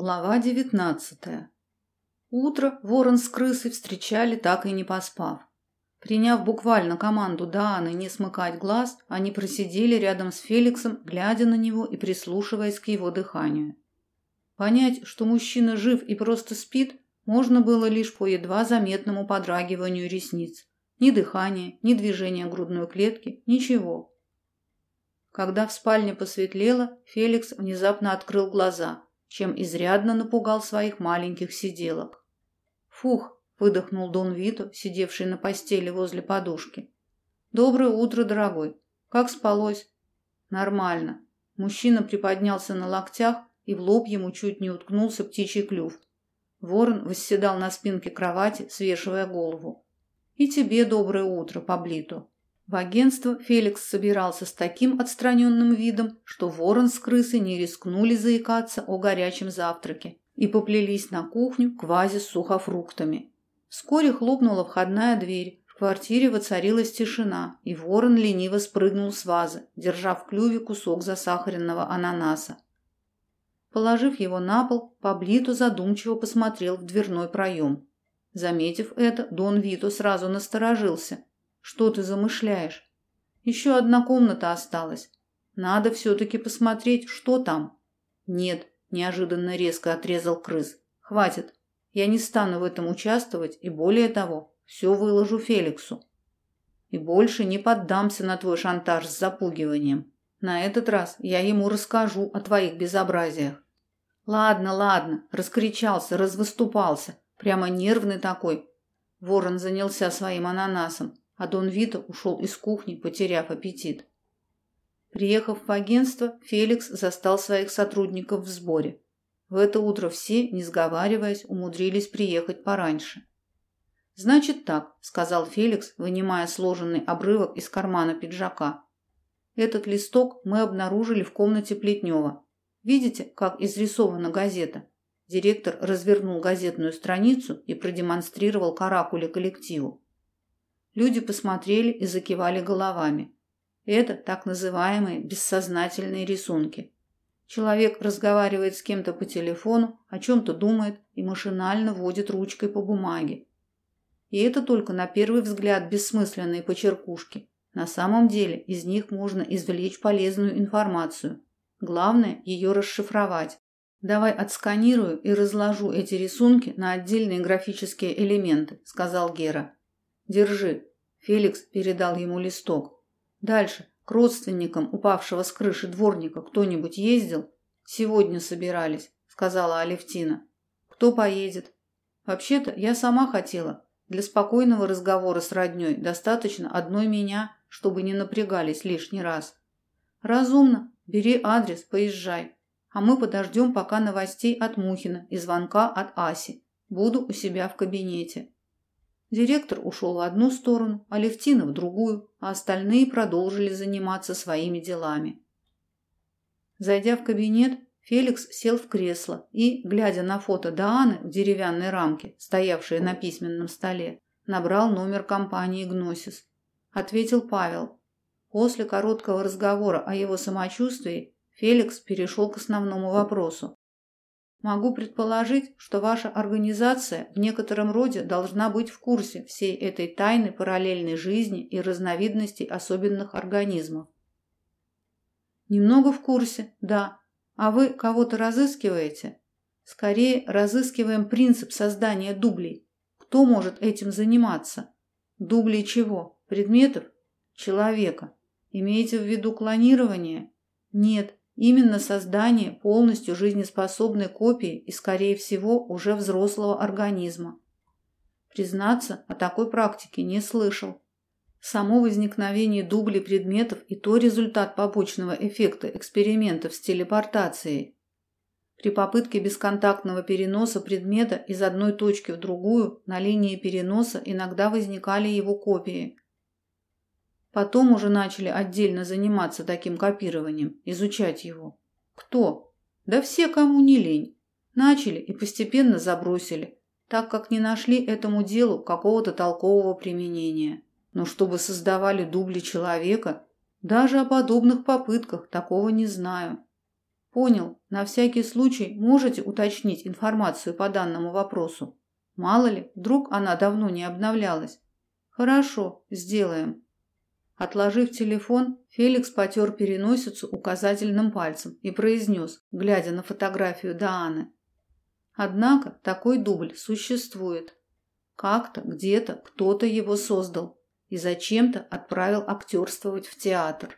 Глава девятнадцатая. Утро ворон с крысой встречали, так и не поспав. Приняв буквально команду Дааны не смыкать глаз, они просидели рядом с Феликсом, глядя на него и прислушиваясь к его дыханию. Понять, что мужчина жив и просто спит, можно было лишь по едва заметному подрагиванию ресниц. Ни дыхания, ни движения грудной клетки, ничего. Когда в спальне посветлело, Феликс внезапно открыл глаза – чем изрядно напугал своих маленьких сиделок. «Фух!» – выдохнул Дон Вито, сидевший на постели возле подушки. «Доброе утро, дорогой. Как спалось?» «Нормально». Мужчина приподнялся на локтях, и в лоб ему чуть не уткнулся птичий клюв. Ворон восседал на спинке кровати, свешивая голову. «И тебе доброе утро, Паблито». В агентство Феликс собирался с таким отстраненным видом, что ворон с крысой не рискнули заикаться о горячем завтраке и поплелись на кухню квази с сухофруктами. Вскоре хлопнула входная дверь, в квартире воцарилась тишина, и ворон лениво спрыгнул с вазы, держа в клюве кусок засахаренного ананаса. Положив его на пол, Паблито задумчиво посмотрел в дверной проем. Заметив это, Дон Вито сразу насторожился – что ты замышляешь? Еще одна комната осталась. Надо все-таки посмотреть, что там. Нет, неожиданно резко отрезал крыс. Хватит. Я не стану в этом участвовать и более того, все выложу Феликсу. И больше не поддамся на твой шантаж с запугиванием. На этот раз я ему расскажу о твоих безобразиях. Ладно, ладно, раскричался, развыступался, прямо нервный такой. Ворон занялся своим ананасом а Дон Вито ушел из кухни, потеряв аппетит. Приехав в агентство, Феликс застал своих сотрудников в сборе. В это утро все, не сговариваясь, умудрились приехать пораньше. «Значит так», — сказал Феликс, вынимая сложенный обрывок из кармана пиджака. «Этот листок мы обнаружили в комнате Плетнева. Видите, как изрисована газета?» Директор развернул газетную страницу и продемонстрировал каракули коллективу. Люди посмотрели и закивали головами. Это так называемые бессознательные рисунки. Человек разговаривает с кем-то по телефону, о чем-то думает и машинально водит ручкой по бумаге. И это только на первый взгляд бессмысленные почеркушки. На самом деле из них можно извлечь полезную информацию. Главное ее расшифровать. Давай отсканирую и разложу эти рисунки на отдельные графические элементы, сказал Гера. Держи, Феликс передал ему листок. Дальше, к родственникам упавшего с крыши дворника кто-нибудь ездил? Сегодня собирались, сказала Алевтина. Кто поедет? Вообще-то я сама хотела. Для спокойного разговора с роднёй достаточно одной меня, чтобы не напрягались лишний раз. Разумно. Бери адрес, поезжай. А мы подождем пока новостей от Мухина и звонка от Аси. Буду у себя в кабинете. Директор ушел в одну сторону, а Левтина в другую, а остальные продолжили заниматься своими делами. Зайдя в кабинет, Феликс сел в кресло и, глядя на фото Дааны в деревянной рамке, стоявшей на письменном столе, набрал номер компании «Гносис». Ответил Павел. После короткого разговора о его самочувствии Феликс перешел к основному вопросу. Могу предположить, что ваша организация в некотором роде должна быть в курсе всей этой тайны параллельной жизни и разновидностей особенных организмов. Немного в курсе, да. А вы кого-то разыскиваете? Скорее, разыскиваем принцип создания дублей. Кто может этим заниматься? Дублей чего? Предметов? Человека. Имеете в виду клонирование? Нет, Именно создание полностью жизнеспособной копии и, скорее всего, уже взрослого организма. Признаться, о такой практике не слышал. Само возникновение дублей предметов и то результат побочного эффекта экспериментов с телепортацией. При попытке бесконтактного переноса предмета из одной точки в другую на линии переноса иногда возникали его копии – Потом уже начали отдельно заниматься таким копированием, изучать его. Кто? Да все, кому не лень. Начали и постепенно забросили, так как не нашли этому делу какого-то толкового применения. Но чтобы создавали дубли человека, даже о подобных попытках такого не знаю. Понял. На всякий случай можете уточнить информацию по данному вопросу. Мало ли, вдруг она давно не обновлялась. Хорошо, сделаем. Отложив телефон, Феликс потер переносицу указательным пальцем и произнес, глядя на фотографию Дааны. Однако такой дубль существует. Как-то, где-то кто-то его создал и зачем-то отправил актерствовать в театр.